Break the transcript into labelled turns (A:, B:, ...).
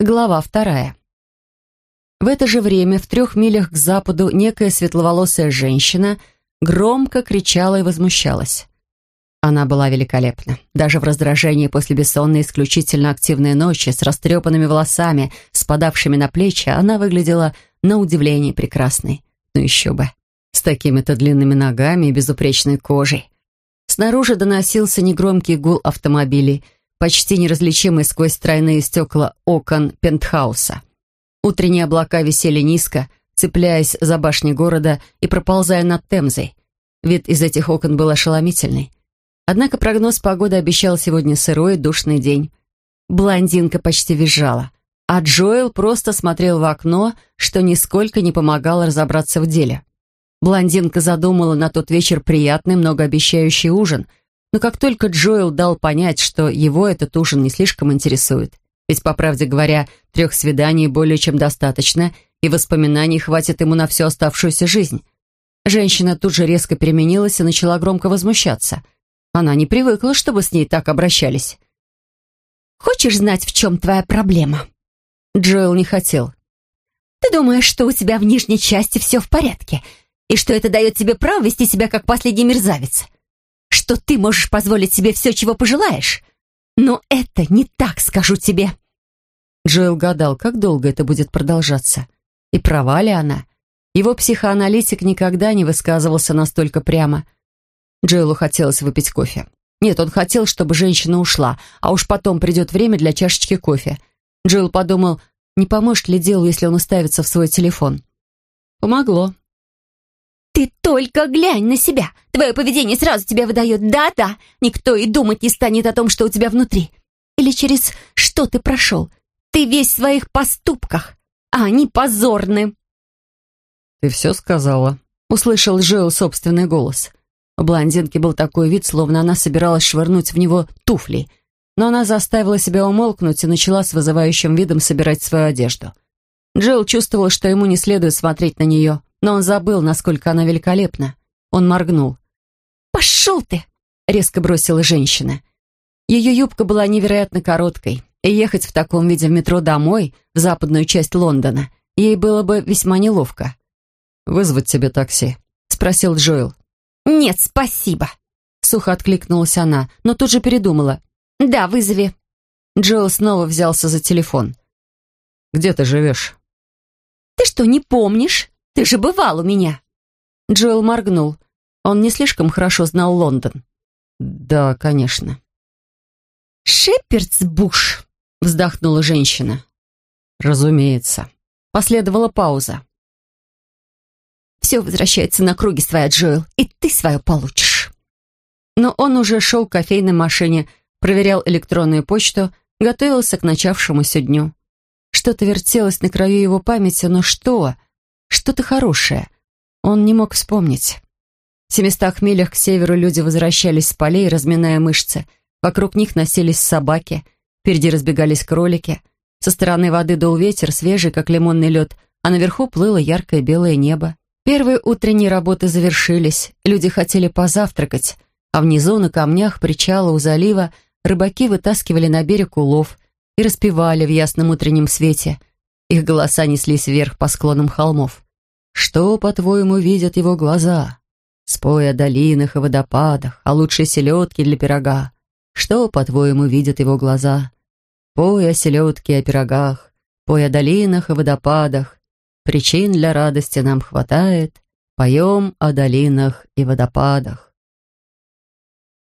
A: Глава вторая. В это же время в трех милях к западу некая светловолосая женщина громко кричала и возмущалась. Она была великолепна. Даже в раздражении после бессонной исключительно активной ночи с растрепанными волосами, спадавшими на плечи, она выглядела на удивление прекрасной. Ну еще бы. С такими-то длинными ногами и безупречной кожей. Снаружи доносился негромкий гул автомобилей, почти неразличимый сквозь тройные стекла окон пентхауса. Утренние облака висели низко, цепляясь за башни города и проползая над Темзой. Вид из этих окон был ошеломительный. Однако прогноз погоды обещал сегодня сырой, душный день. Блондинка почти визжала, а Джоэл просто смотрел в окно, что нисколько не помогало разобраться в деле. Блондинка задумала на тот вечер приятный, многообещающий ужин, но как только Джоэл дал понять, что его этот ужин не слишком интересует, ведь, по правде говоря, трех свиданий более чем достаточно, и воспоминаний хватит ему на всю оставшуюся жизнь. Женщина тут же резко переменилась и начала громко возмущаться – она не привыкла, чтобы с ней так обращались.
B: «Хочешь знать, в чем твоя проблема?»
A: Джоэл не хотел.
B: «Ты думаешь, что у тебя в нижней части все в порядке, и что это дает тебе право вести себя как последний мерзавец? Что ты можешь позволить себе все, чего пожелаешь? Но это не так, скажу тебе».
A: Джоэл гадал, как долго это будет продолжаться. И права ли она? Его психоаналитик никогда не высказывался настолько прямо. Джоэлу хотелось выпить кофе. Нет, он хотел, чтобы женщина ушла, а уж потом придет время для чашечки кофе. Джоэл подумал, не поможет ли делу, если он уставится в свой телефон. Помогло.
B: «Ты только глянь на себя! Твое поведение сразу тебя выдает. Да-да, никто и думать не станет о том, что у тебя внутри. Или через что ты прошел. Ты весь в своих поступках, а они позорны».
A: «Ты все сказала», — услышал Джоэл собственный голос. У блондинки был такой вид, словно она собиралась швырнуть в него туфли, но она заставила себя умолкнуть и начала с вызывающим видом собирать свою одежду. Джилл чувствовал, что ему не следует смотреть на нее, но он забыл, насколько она великолепна. Он моргнул.
B: «Пошел ты!» — резко бросила женщина.
A: Ее юбка была невероятно короткой, и ехать в таком виде в метро домой, в западную часть Лондона, ей было бы весьма неловко. «Вызвать тебе такси?» — спросил Джоэл.
B: «Нет, спасибо», — сухо откликнулась она, но тут же передумала. «Да, вызови».
A: Джоэл снова взялся за телефон. «Где ты живешь?»
B: «Ты что, не помнишь? Ты же бывал у меня».
A: Джоэл моргнул. Он не слишком хорошо знал Лондон. «Да, конечно».
B: «Шепердсбуш», — вздохнула женщина.
A: «Разумеется». Последовала пауза.
B: Все возвращается на круги своя, Джоэл, и ты свое получишь.
A: Но он уже шел к кофейной машине, проверял электронную почту, готовился к начавшемуся дню. Что-то вертелось на краю его памяти, но что? Что-то хорошее. Он не мог вспомнить. В семистах милях к северу люди возвращались с полей, разминая мышцы. Вокруг них носились собаки, впереди разбегались кролики. Со стороны воды дул ветер, свежий, как лимонный лед, а наверху плыло яркое белое небо. Первые утренние работы завершились, люди хотели позавтракать, а внизу на камнях причала у залива рыбаки вытаскивали на берег улов и распевали в ясном утреннем свете. Их голоса неслись вверх по склонам холмов. «Что, по-твоему, видят его глаза? Спой о долинах и водопадах, о лучшей селедке для пирога. Что, по-твоему, видят его глаза? Пой о селедке и о пирогах, пой о долинах и водопадах, Причин для радости нам хватает, поем о долинах и водопадах.